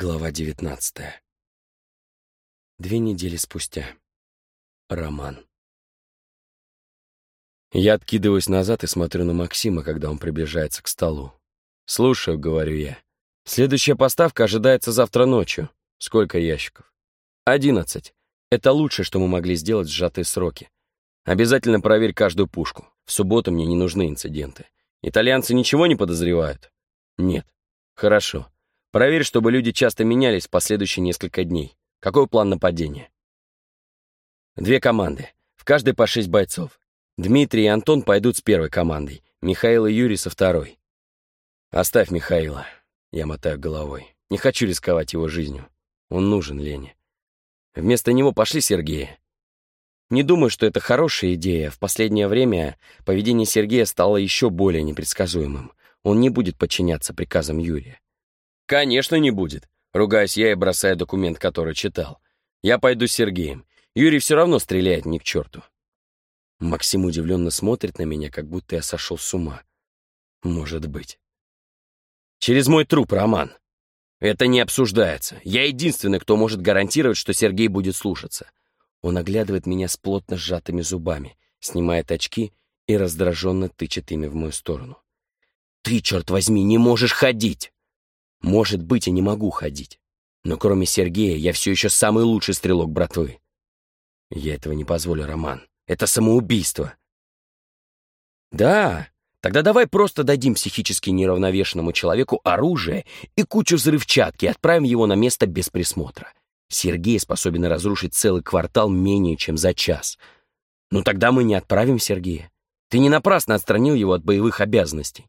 Глава девятнадцатая. Две недели спустя. Роман. Я откидываюсь назад и смотрю на Максима, когда он приближается к столу. «Слушаю», — говорю я. «Следующая поставка ожидается завтра ночью. Сколько ящиков?» «Одиннадцать. Это лучшее, что мы могли сделать в сжатые сроки. Обязательно проверь каждую пушку. В субботу мне не нужны инциденты. Итальянцы ничего не подозревают?» «Нет». «Хорошо. Проверь, чтобы люди часто менялись в последующие несколько дней. Какой план нападения? Две команды. В каждой по шесть бойцов. Дмитрий и Антон пойдут с первой командой. Михаил и Юрий со второй. Оставь Михаила. Я мотаю головой. Не хочу рисковать его жизнью. Он нужен Лене. Вместо него пошли Сергея. Не думаю, что это хорошая идея. В последнее время поведение Сергея стало еще более непредсказуемым. Он не будет подчиняться приказам Юрия. «Конечно, не будет», — ругаюсь я и бросаю документ, который читал. «Я пойду с Сергеем. Юрий все равно стреляет ни к черту». Максим удивленно смотрит на меня, как будто я сошел с ума. Может быть. «Через мой труп, Роман. Это не обсуждается. Я единственный, кто может гарантировать, что Сергей будет слушаться». Он оглядывает меня с плотно сжатыми зубами, снимает очки и раздраженно тычет ими в мою сторону. «Ты, черт возьми, не можешь ходить!» Может быть, я не могу ходить. Но кроме Сергея, я все еще самый лучший стрелок братвы. Я этого не позволю, Роман. Это самоубийство. Да, тогда давай просто дадим психически неравновешенному человеку оружие и кучу взрывчатки и отправим его на место без присмотра. Сергей способен разрушить целый квартал менее чем за час. Ну тогда мы не отправим Сергея. Ты не напрасно отстранил его от боевых обязанностей.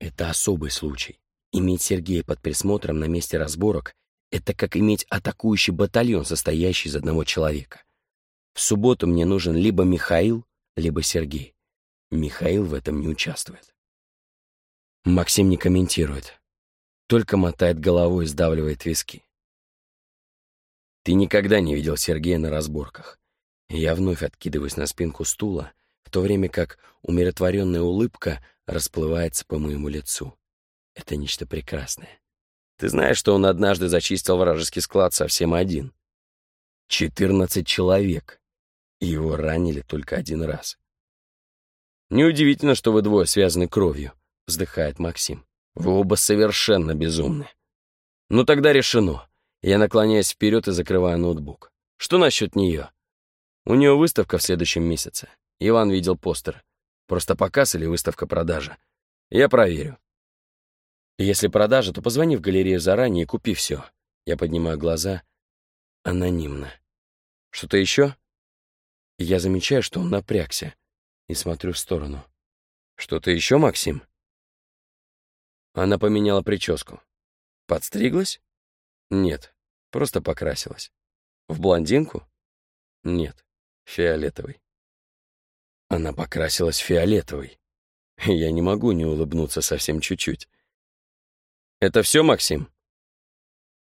Это особый случай. Иметь Сергея под присмотром на месте разборок — это как иметь атакующий батальон, состоящий из одного человека. В субботу мне нужен либо Михаил, либо Сергей. Михаил в этом не участвует. Максим не комментирует, только мотает головой и сдавливает виски. Ты никогда не видел Сергея на разборках. Я вновь откидываюсь на спинку стула, в то время как умиротворенная улыбка расплывается по моему лицу. Это нечто прекрасное. Ты знаешь, что он однажды зачистил вражеский склад совсем один? Четырнадцать человек. И его ранили только один раз. Неудивительно, что вы двое связаны кровью, вздыхает Максим. Вы оба совершенно безумны. Ну тогда решено. Я наклоняюсь вперед и закрываю ноутбук. Что насчет нее? У нее выставка в следующем месяце. Иван видел постер. Просто показ или выставка-продажа. Я проверю. Если продажа, то позвони в галерею заранее и купи все. Я поднимаю глаза. Анонимно. Что-то еще? Я замечаю, что он напрягся, и смотрю в сторону. Что-то еще, Максим? Она поменяла прическу. Подстриглась? Нет, просто покрасилась. В блондинку? Нет, фиолетовый. Она покрасилась фиолетовой. Я не могу не улыбнуться совсем чуть-чуть. «Это все, Максим?»